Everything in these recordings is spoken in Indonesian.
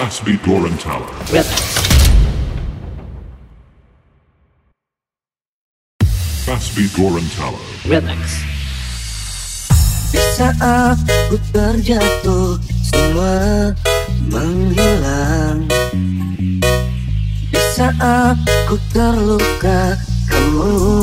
Caspi Gorentala. Goran Tower Relax. Di saat ku terjatuh, semua menghilang. Di saat ku terluka, kamu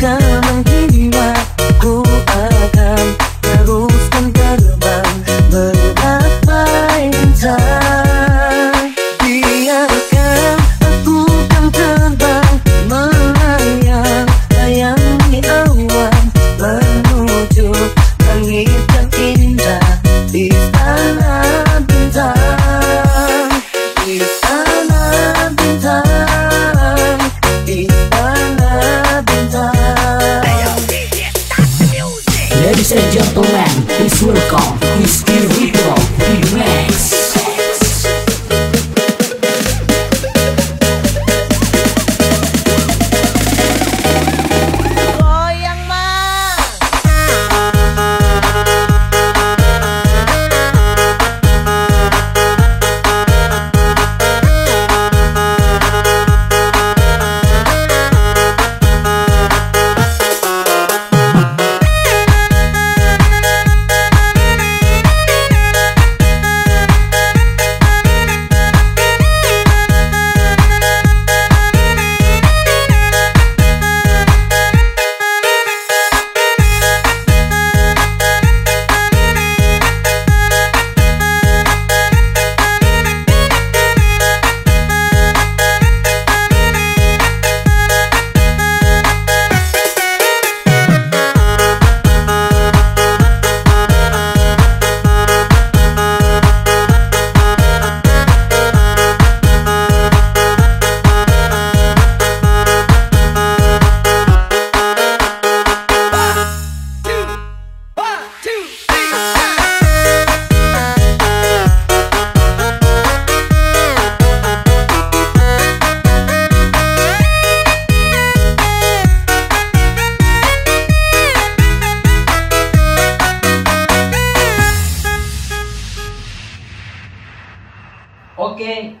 かわないにはこうあった Ladies and gentlemen, welcome He's here with man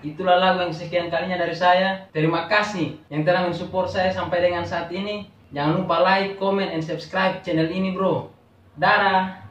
Itulah lagu yang sekian kalinya dari saya. Terima kasih yang telah mensupport saya sampai dengan saat ini. Jangan lupa like, comment, and subscribe channel ini bro. Dadah!